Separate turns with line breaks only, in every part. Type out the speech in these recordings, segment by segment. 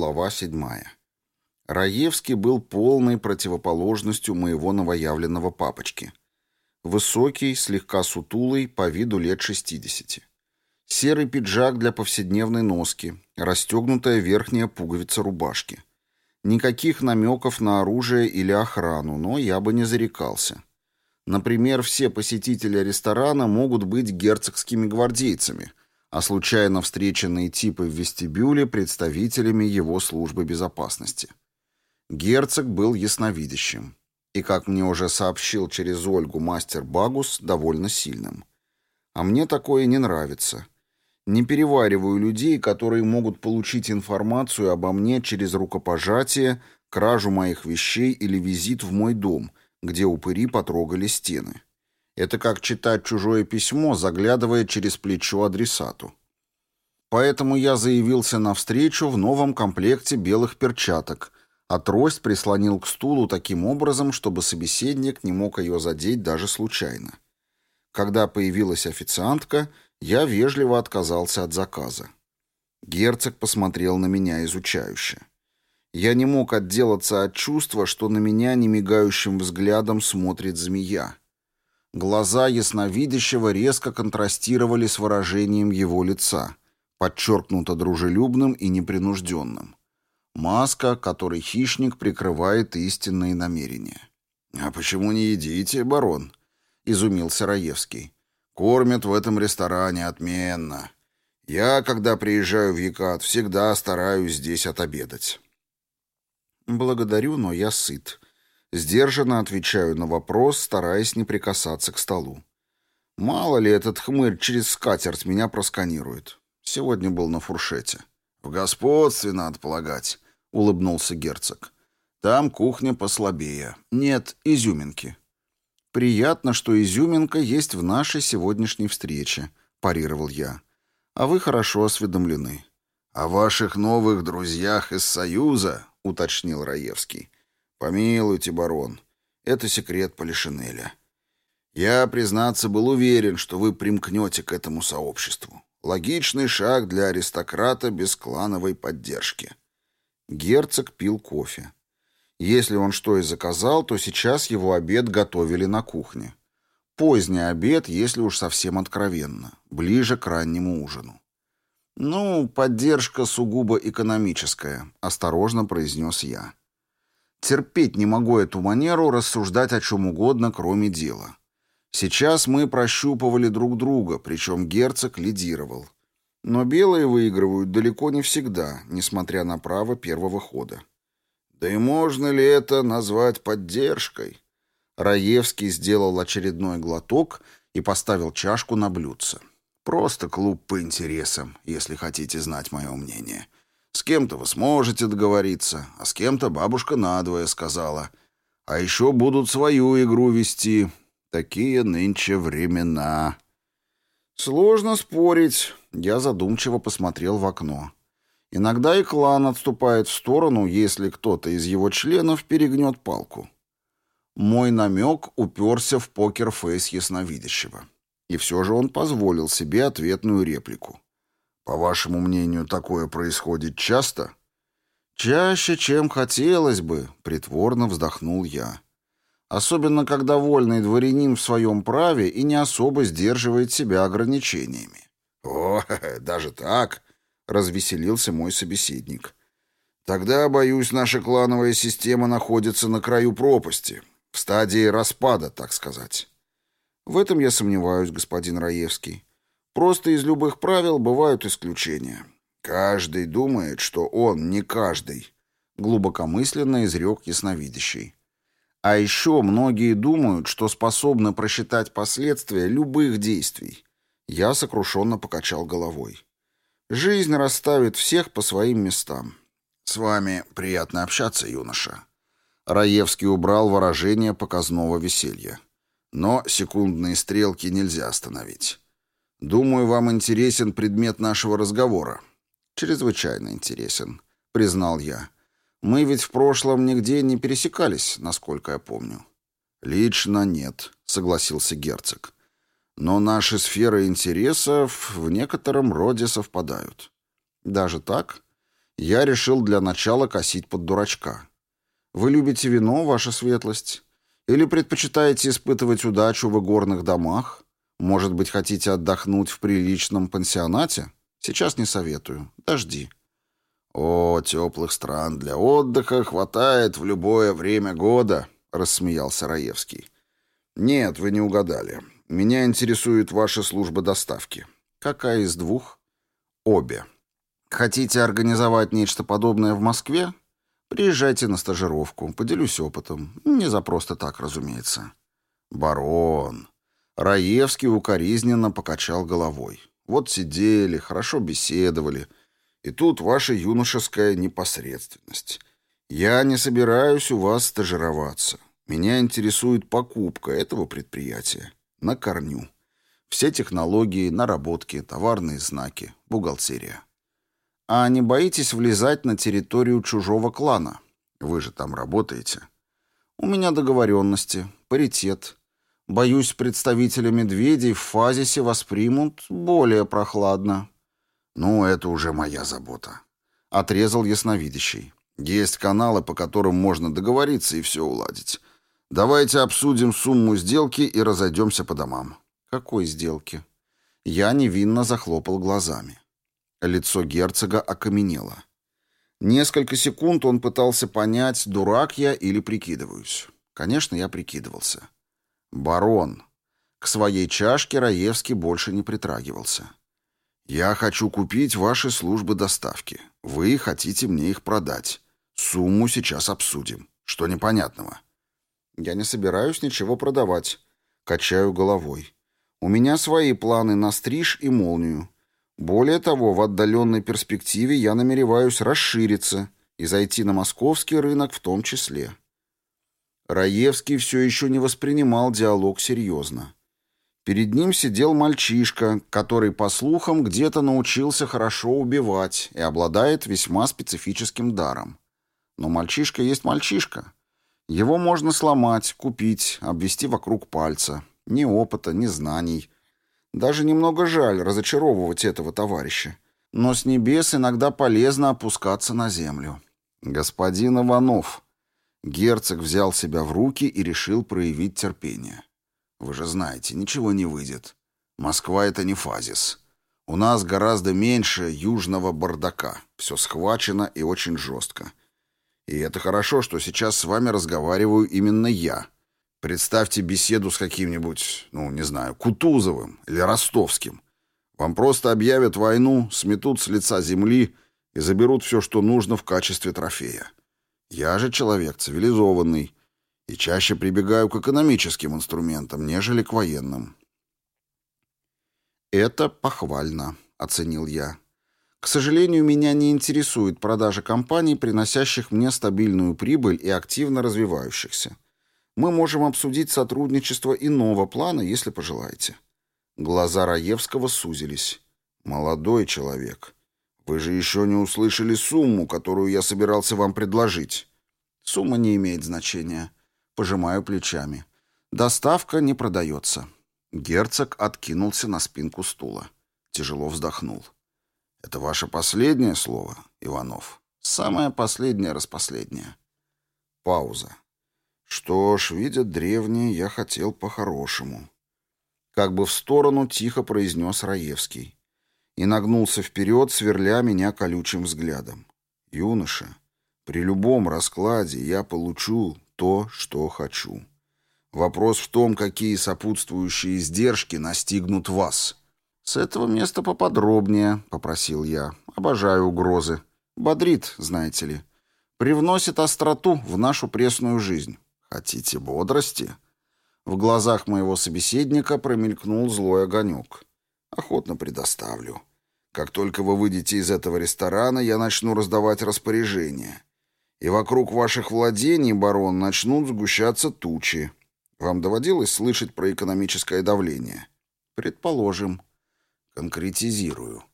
Глава седьмая. Раевский был полной противоположностью моего новоявленного папочки. Высокий, слегка сутулый, по виду лет шестидесяти. Серый пиджак для повседневной носки, расстегнутая верхняя пуговица рубашки. Никаких намеков на оружие или охрану, но я бы не зарекался. Например, все посетители ресторана могут быть герцогскими гвардейцами, а случайно встреченные типы в вестибюле представителями его службы безопасности. Герцог был ясновидящим и, как мне уже сообщил через Ольгу мастер Багус, довольно сильным. А мне такое не нравится. Не перевариваю людей, которые могут получить информацию обо мне через рукопожатие, кражу моих вещей или визит в мой дом, где упыри потрогали стены. Это как читать чужое письмо, заглядывая через плечо адресату. Поэтому я заявился на встречу в новом комплекте белых перчаток, а трость прислонил к стулу таким образом, чтобы собеседник не мог ее задеть даже случайно. Когда появилась официантка, я вежливо отказался от заказа. Герцог посмотрел на меня изучающе. Я не мог отделаться от чувства, что на меня немигающим взглядом смотрит змея. Глаза ясновидящего резко контрастировали с выражением его лица, подчеркнуто дружелюбным и непринужденным. Маска, которой хищник прикрывает истинные намерения. «А почему не едите, барон?» — изумился Раевский. Кормят в этом ресторане отменно. Я, когда приезжаю в Якат, всегда стараюсь здесь отобедать. Благодарю, но я сыт. Сдержанно отвечаю на вопрос, стараясь не прикасаться к столу. Мало ли этот хмырь через скатерть меня просканирует. Сегодня был на фуршете. В господстве, надо полагать, улыбнулся герцог. Там кухня послабее. Нет изюминки. «Приятно, что изюминка есть в нашей сегодняшней встрече», — парировал я. «А вы хорошо осведомлены». «О ваших новых друзьях из Союза», — уточнил Раевский. «Помилуйте, барон, это секрет Полишинеля. Я, признаться, был уверен, что вы примкнете к этому сообществу. Логичный шаг для аристократа без клановой поддержки». Герцог пил кофе. Если он что и заказал, то сейчас его обед готовили на кухне. Поздний обед, если уж совсем откровенно, ближе к раннему ужину. «Ну, поддержка сугубо экономическая», — осторожно произнес я. Терпеть не могу эту манеру рассуждать о чем угодно, кроме дела. Сейчас мы прощупывали друг друга, причем герцог лидировал. Но белые выигрывают далеко не всегда, несмотря на право первого хода. Да и можно ли это назвать поддержкой? Раевский сделал очередной глоток и поставил чашку на блюдце. Просто клуб по интересам, если хотите знать мое мнение. С кем-то вы сможете договориться, а с кем-то бабушка надвое сказала. А еще будут свою игру вести. Такие нынче времена. Сложно спорить. Я задумчиво посмотрел в окно. Иногда и клан отступает в сторону, если кто-то из его членов перегнет палку. Мой намек уперся в покер-фейс ясновидящего. И все же он позволил себе ответную реплику. «По вашему мнению, такое происходит часто?» «Чаще, чем хотелось бы», — притворно вздохнул я. «Особенно, когда вольный дворянин в своем праве и не особо сдерживает себя ограничениями».
«О, даже так?» развеселился мой собеседник. Тогда, боюсь, наша клановая система находится на краю пропасти, в стадии распада, так сказать.
В этом я сомневаюсь, господин Раевский. Просто из любых правил бывают исключения.
Каждый думает, что он не каждый,
глубокомысленно изрек ясновидящий. А еще многие думают, что способны просчитать последствия любых действий. Я сокрушенно покачал головой. Жизнь расставит всех по своим местам.
С вами приятно общаться, юноша.
Раевский убрал выражение показного веселья. Но секундные стрелки нельзя остановить. Думаю, вам интересен предмет нашего разговора. Чрезвычайно интересен, признал я. Мы ведь в прошлом нигде не пересекались, насколько я помню. Лично нет, согласился герцог но наши сферы интересов в некотором роде совпадают. Даже так? Я решил для начала косить под дурачка. Вы любите вино, ваша светлость? Или предпочитаете испытывать удачу в игорных домах? Может быть, хотите отдохнуть в приличном пансионате? Сейчас не советую. Дожди.
О, теплых стран для отдыха хватает в любое время года, рассмеялся Раевский. Нет, вы не угадали. Меня интересует ваша служба доставки.
Какая из двух? Обе. Хотите организовать нечто подобное в Москве? Приезжайте на стажировку, поделюсь опытом. Не за просто так, разумеется.
Барон. Раевский укоризненно покачал головой. Вот сидели, хорошо беседовали. И тут ваша юношеская непосредственность. Я не собираюсь у вас стажироваться. Меня интересует покупка этого предприятия. На корню. Все технологии, наработки, товарные знаки, бухгалтерия.
А не боитесь влезать на территорию чужого клана?
Вы же там работаете.
У меня договоренности, паритет. Боюсь, представители медведей в фазисе воспримут более прохладно.
Ну, это уже моя забота.
Отрезал ясновидящий.
Есть каналы, по которым можно договориться и все уладить. Давайте обсудим сумму сделки и разойдемся по домам.
Какой сделки? Я невинно захлопал глазами. Лицо герцога окаменело. Несколько секунд он пытался понять, дурак я или прикидываюсь. Конечно, я прикидывался. «Барон». К своей чашке Раевский больше не притрагивался.
«Я хочу купить ваши службы доставки. Вы хотите мне их продать. Сумму сейчас обсудим. Что непонятного?»
«Я не собираюсь ничего продавать». Качаю головой. «У меня свои планы на стриж и молнию. Более того, в отдаленной перспективе я намереваюсь расшириться и зайти на московский рынок в том числе. Раевский все еще не воспринимал диалог серьезно. Перед ним сидел мальчишка, который, по слухам, где-то научился хорошо убивать и обладает весьма специфическим даром. Но мальчишка есть мальчишка. Его можно сломать, купить, обвести вокруг пальца. Ни опыта, ни знаний — даже немного жаль разочаровывать этого товарища. Но с небес иногда полезно опускаться на землю. Господин Иванов. Герцог взял себя в руки и решил проявить терпение. Вы же знаете, ничего не выйдет. Москва — это не фазис. У нас гораздо меньше южного бардака. Все схвачено и очень жестко. И это хорошо, что сейчас с вами разговариваю именно я — Представьте беседу с каким-нибудь, ну, не знаю, Кутузовым или Ростовским. Вам просто объявят войну, сметут с лица земли и заберут все, что нужно в качестве трофея. Я же человек цивилизованный и чаще прибегаю к экономическим инструментам, нежели к военным. «Это похвально», — оценил я. «К сожалению, меня не интересует продажа компаний, приносящих мне стабильную прибыль и активно развивающихся мы можем обсудить сотрудничество иного плана, если пожелаете». Глаза Раевского сузились. «Молодой человек, вы же еще не услышали сумму, которую я собирался вам предложить». «Сумма не имеет значения». Пожимаю плечами. «Доставка не продается». Герцог откинулся на спинку стула. Тяжело вздохнул. «Это ваше последнее слово, Иванов?» «Самое последнее распоследнее». Пауза. Что ж, видят древние, я хотел по-хорошему. Как бы в сторону тихо произнес Раевский. И нагнулся вперед, сверля меня колючим взглядом. Юноша, при любом раскладе я получу то, что хочу. Вопрос в том, какие сопутствующие издержки настигнут вас. С этого места поподробнее, попросил я. Обожаю угрозы. Бодрит, знаете ли. Привносит остроту в нашу пресную жизнь. «Хотите бодрости?» В глазах моего собеседника промелькнул злой огонек. «Охотно предоставлю. Как только вы выйдете из этого ресторана, я начну раздавать распоряжения. И вокруг ваших владений, барон, начнут сгущаться тучи. Вам доводилось слышать про экономическое давление?» «Предположим». «Конкретизирую.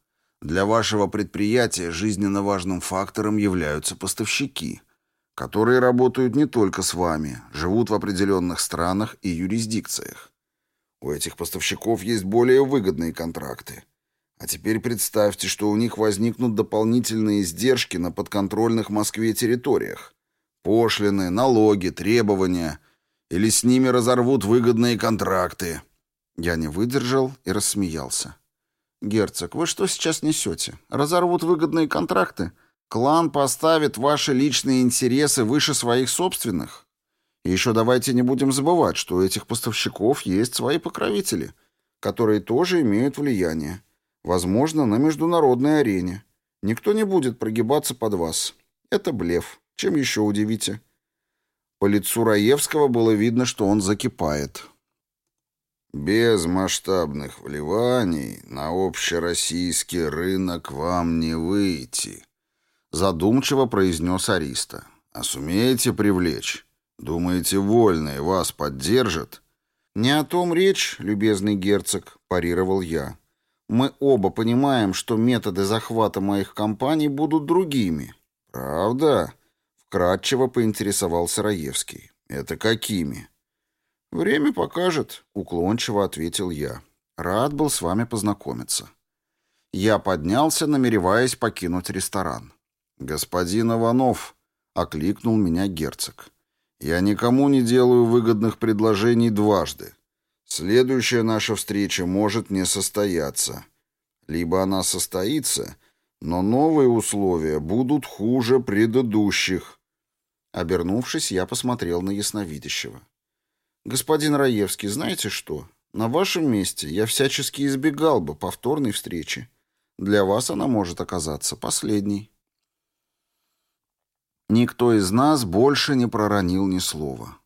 Для вашего предприятия жизненно важным фактором являются поставщики» которые работают не только с вами, живут в определенных странах и юрисдикциях. У этих поставщиков есть более выгодные контракты.
А теперь представьте, что у них возникнут дополнительные издержки на подконтрольных Москве территориях. Пошлины, налоги, требования. Или с ними разорвут выгодные контракты.
Я не выдержал и рассмеялся. «Герцог, вы что сейчас несете? Разорвут выгодные контракты? Клан поставит ваши личные интересы выше своих собственных? Еще давайте не будем забывать, что у этих поставщиков есть свои покровители, которые тоже имеют влияние. Возможно, на международной арене. Никто не будет прогибаться под вас. Это блеф. Чем еще удивите?» По лицу Раевского было видно, что он закипает.
Без масштабных вливаний на общероссийский рынок вам не выйти, задумчиво произнес Ариста. А сумеете привлечь? Думаете, вольные вас поддержат?
Не о том речь, любезный герцог, парировал я. Мы оба понимаем, что методы захвата моих компаний будут другими.
Правда? Вкратчиво поинтересовался Раевский. Это какими?
«Время покажет», — уклончиво ответил я. «Рад был с вами познакомиться». Я поднялся, намереваясь покинуть ресторан.
«Господин Иванов», — окликнул меня герцог, — «я никому не делаю выгодных предложений дважды. Следующая наша встреча может не состояться. Либо она состоится, но новые условия будут хуже предыдущих».
Обернувшись, я посмотрел на ясновидящего. «Господин Раевский, знаете что? На вашем месте я всячески избегал бы повторной встречи. Для вас она может оказаться последней». Никто из нас больше не проронил ни слова.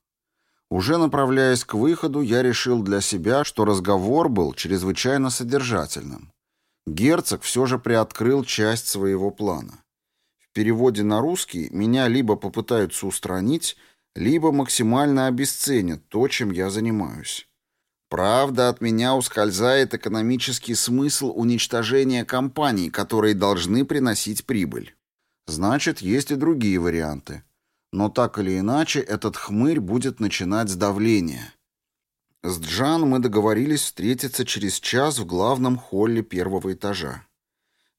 Уже направляясь к выходу, я решил для себя, что разговор был чрезвычайно содержательным. Герцог все же приоткрыл часть своего плана. В переводе на русский меня либо попытаются устранить, либо максимально обесценят то, чем я занимаюсь. Правда, от меня ускользает экономический смысл уничтожения компаний, которые должны приносить прибыль. Значит, есть и другие варианты. Но так или иначе, этот хмырь будет начинать с давления. С Джан мы договорились встретиться через час в главном холле первого этажа.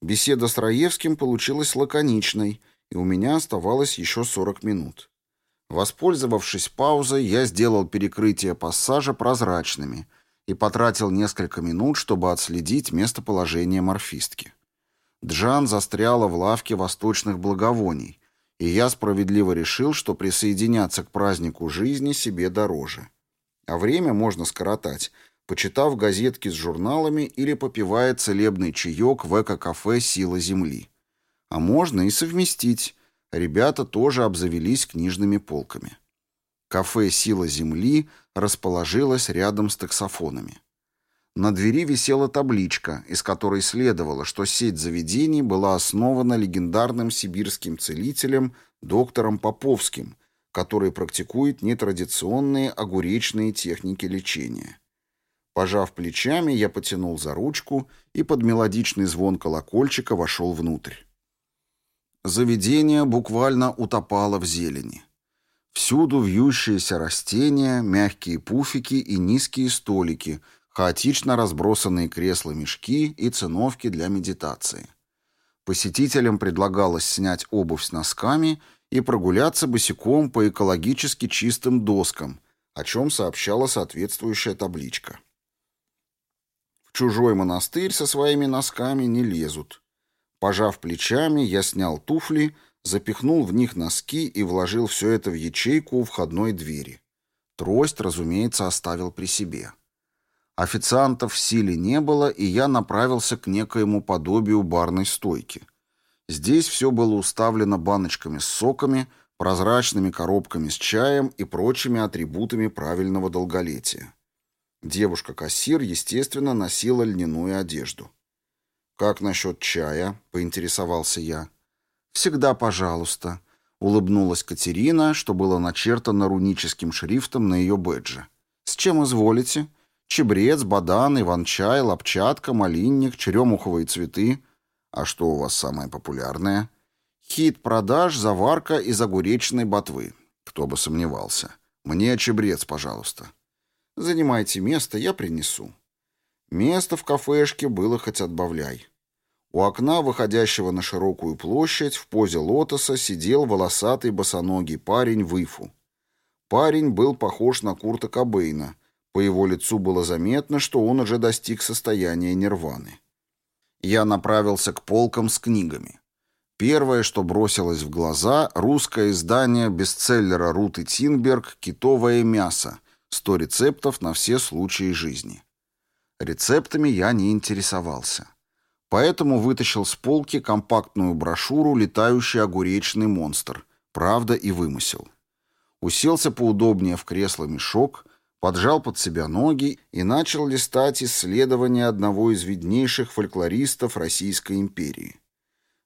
Беседа с Раевским получилась лаконичной, и у меня оставалось еще 40 минут. Воспользовавшись паузой, я сделал перекрытие пассажа прозрачными и потратил несколько минут, чтобы отследить местоположение морфистки. Джан застряла в лавке восточных благовоний, и я справедливо решил, что присоединяться к празднику жизни себе дороже. А время можно скоротать, почитав газетки с журналами или попивая целебный чаек в эко-кафе «Сила Земли». А можно и совместить, Ребята тоже обзавелись книжными полками. Кафе «Сила Земли» расположилось рядом с таксофонами. На двери висела табличка, из которой следовало, что сеть заведений была основана легендарным сибирским целителем доктором Поповским, который практикует нетрадиционные огуречные техники лечения. Пожав плечами, я потянул за ручку и под мелодичный звон колокольчика вошел внутрь. Заведение буквально утопало в зелени. Всюду вьющиеся растения, мягкие пуфики и низкие столики, хаотично разбросанные кресла-мешки и циновки для медитации. Посетителям предлагалось снять обувь с носками и прогуляться босиком по экологически чистым доскам, о чем сообщала соответствующая табличка. В чужой монастырь со своими носками не лезут. Пожав плечами, я снял туфли, запихнул в них носки и вложил все это в ячейку у входной двери. Трость, разумеется, оставил при себе. Официантов в силе не было, и я направился к некоему подобию барной стойки. Здесь все было уставлено баночками с соками, прозрачными коробками с чаем и прочими атрибутами правильного долголетия. Девушка-кассир, естественно, носила льняную одежду. «Как насчет чая?» — поинтересовался я. «Всегда пожалуйста», — улыбнулась Катерина, что было начертано руническим шрифтом на ее бэдже. «С чем изволите? Чебрец, бадан, иван-чай, лапчатка, малинник, черемуховые цветы. А что у вас самое популярное?» «Хит продаж, заварка из огуречной ботвы». Кто бы сомневался. «Мне чебрец, пожалуйста». «Занимайте место, я принесу». Место в кафешке было хоть отбавляй. У окна, выходящего на широкую площадь, в позе лотоса сидел волосатый босоногий парень в ифу. Парень был похож на Курта Кобейна. По его лицу было заметно, что он уже достиг состояния нирваны. Я направился к полкам с книгами. Первое, что бросилось в глаза, русское издание бестселлера Руты Тинберг «Китовое мясо. 100 рецептов на все случаи жизни». Рецептами я не интересовался. Поэтому вытащил с полки компактную брошюру «Летающий огуречный монстр. Правда и вымысел». Уселся поудобнее в кресло-мешок, поджал под себя ноги и начал листать исследования одного из виднейших фольклористов Российской империи.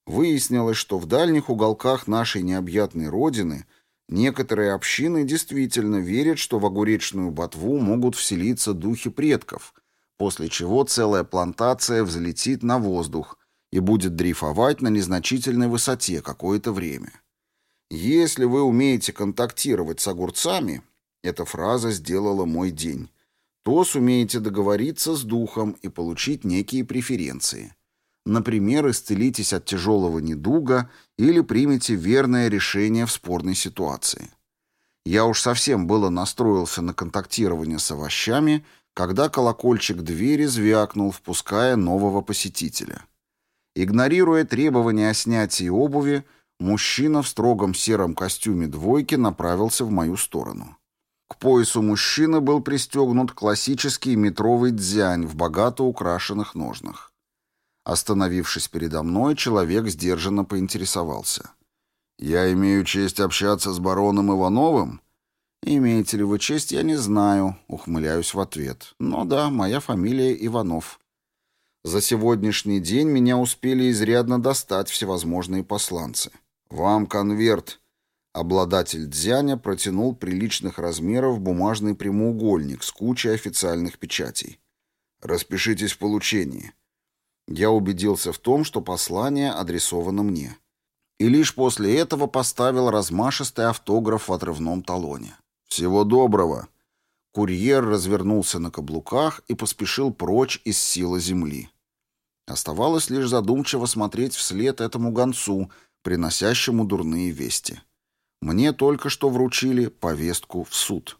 Выяснилось, что в дальних уголках нашей необъятной родины некоторые общины действительно верят, что в огуречную ботву могут вселиться духи предков, после чего целая плантация взлетит на воздух и будет дрейфовать на незначительной высоте какое-то время. Если вы умеете контактировать с огурцами, эта фраза сделала мой день, то сумеете договориться с духом и получить некие преференции. Например, исцелитесь от тяжелого недуга или примите верное решение в спорной ситуации. Я уж совсем было настроился на контактирование с овощами, когда колокольчик двери звякнул, впуская нового посетителя. Игнорируя требования о снятии обуви, мужчина в строгом сером костюме двойки направился в мою сторону. К поясу мужчины был пристегнут классический метровый дзянь в богато украшенных ножнах. Остановившись передо мной, человек сдержанно поинтересовался. «Я имею честь общаться с бароном Ивановым?» «Имеете ли вы честь, я не знаю», — ухмыляюсь в ответ. «Но да, моя фамилия Иванов». За сегодняшний день меня успели изрядно достать всевозможные посланцы. «Вам конверт». Обладатель дзяня протянул приличных размеров бумажный прямоугольник с кучей официальных печатей. «Распишитесь в получении». Я убедился в том, что послание адресовано мне. И лишь после этого поставил размашистый автограф в отрывном талоне. «Всего доброго!» Курьер развернулся на каблуках и поспешил прочь из силы земли. Оставалось лишь задумчиво смотреть вслед этому гонцу, приносящему дурные вести. Мне только что вручили повестку в суд.